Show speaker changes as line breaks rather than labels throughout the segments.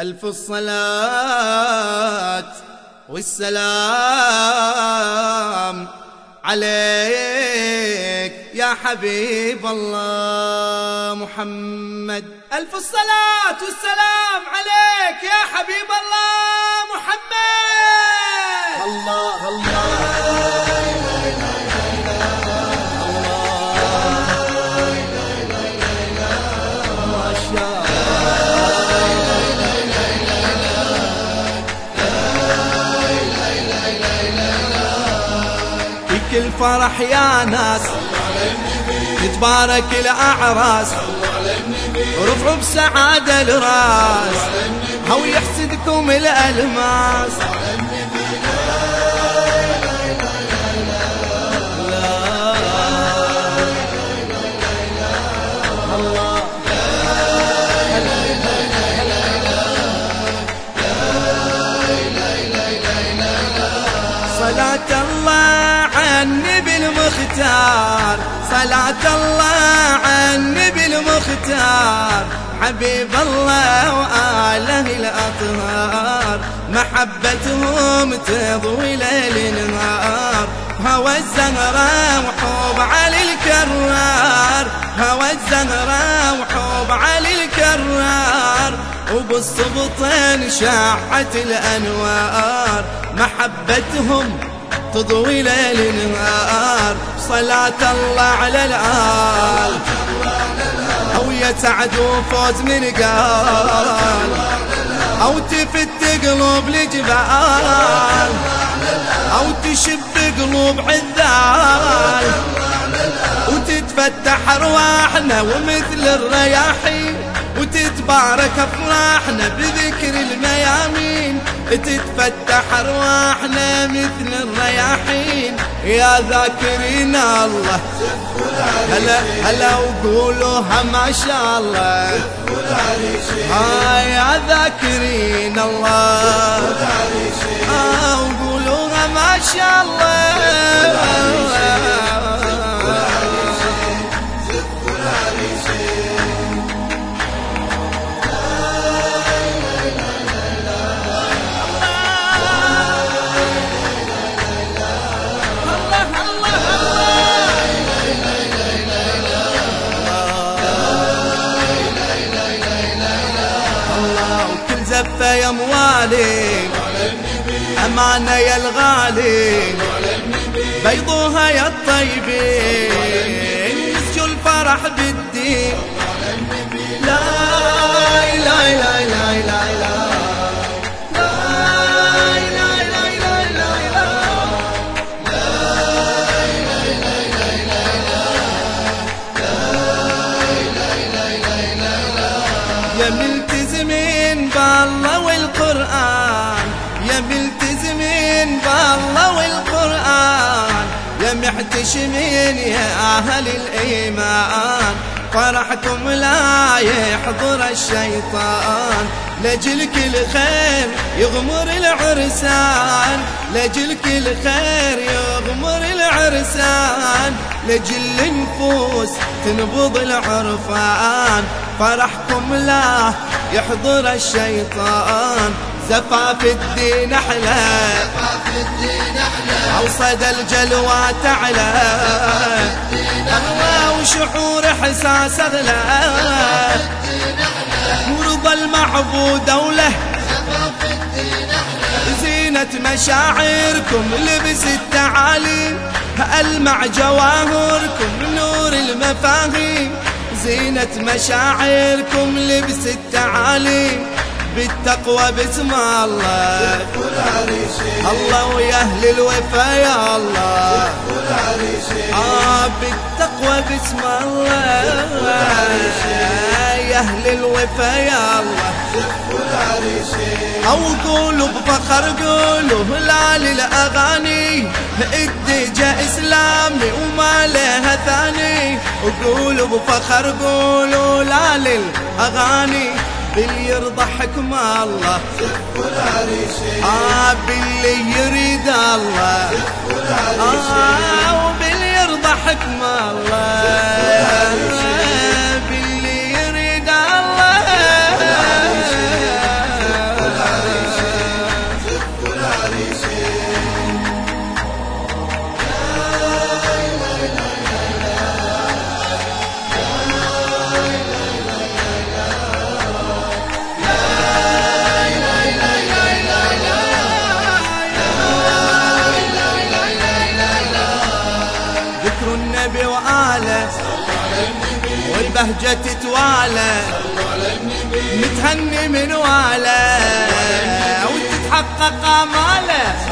ألف الصلاة والسلام عليك يا حبيب الله محمد. ألف الصلاة والسلام في كل فرح يا ناس. تتبارك الأعراس. رفعوا بسعادة الراس. أو يحسدكم الألماس. صلاة الله على النبي المختار صلاة الله على النبي المختار حبيب الله وآله الأطهار. محبتهم تضوي ليل نهار. هوى الزهراء وحب علي الكرار. هوى الزهراء وحب علي الكرار. وبالصبطين شاعت الأنوار. محبتهم تضوي ليل نهار صلاة الله على الآل. أو يسعد وفوز من قال أو تفت قلوب الجبال أو تشب قلوب عذال. وتتفتح أرواحنا ومثل الرياحين وتتبارك أفراحنا بذكر الميامين. تتفتح أرواحنا مثل الرياحين. يا ذاكرين الله. هلا هلا وقولوها ما شاء الله. آه يا ذاكرين الله. آه يا موالي أمانة يا الغالي. بيضوها يا الطيبين. مسجوا الفرح بالدين. لا لا لا لا يا محتشمين يا أهل الإيمان. فرحكم لا يحضر الشيطان. لجلك الخير يغمر العرسان. لجلك الخير يغمر العرسان. لجل النفوس تنبض العرفان. فرحكم لا يحضر الشيطان. زفاف الدين أحلى. أوصد الجلوى تعلى. الله وشعور إحساس أغلى. ورضا المعبود وله زينة مشاعركم لبس التعاليم ألمع جواهركم نور المفاهيم. زينة مشاعركم لبس التعاليم بالتقوى باسم الله. الله ويا أهل الوفا يا الله. آه بالتقوى باسم الله. يا أهل الوفا يا الله. أو قولوا بفخر قولوا لا للأغاني. الدجا اسلامي وما لها ثاني. وقولوا بفخر قولوا لا للأغاني. باللي يرضى حكم الله. باللي يريد الله. آه وباللي يرضى حكم باللي الله. بالبهجة تتوالى. متهني من واله وتتحقق آماله.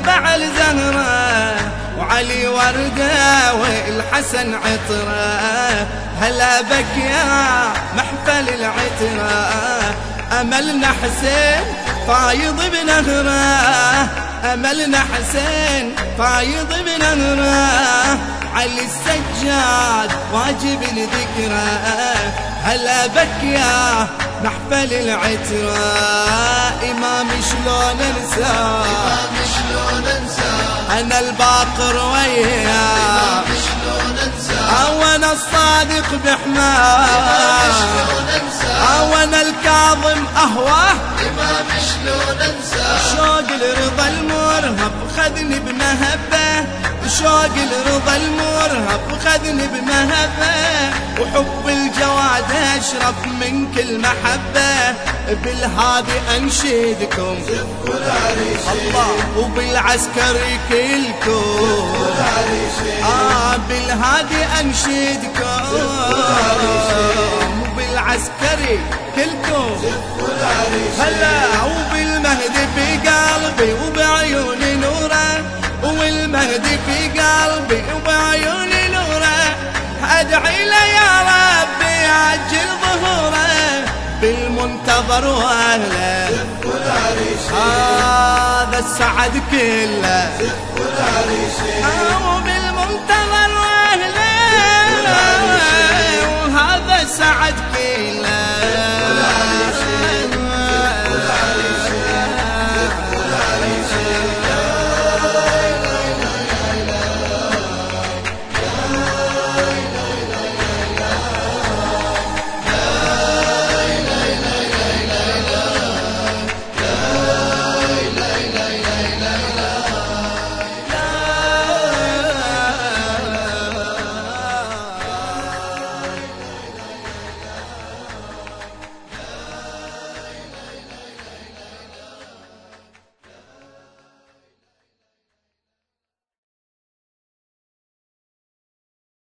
تتبع الزهرة وعلي وردة والحسن عطرة. هلا بك يا محفل العترة أملنا حسين فايض بنهره أملنا حسين فايض بنهره علي السجاد واجب الذكرى. هلا بك يا محفل العترة. إمام شلون انساه أنا الباقر وياه. أنا الصادق بحماة. أنا الكاظم أهواه شوق الرضا المرهب خذني بمهبة. شوق الرضا المرهب خذني بمهبة وحب الجواد أشرف من كل محبة. بالهادي أنشدكم. الله وبالعسكري كلكم. آه بالهادي أنشدكم. وبالعسكري كلكم. هلا وبالمهدي في قلبي والمهدي في قلبي وبعيوني نوره. أدعي له يا ربي عجل ظهوره بالمنتظر وأهله. هذا السعد كله.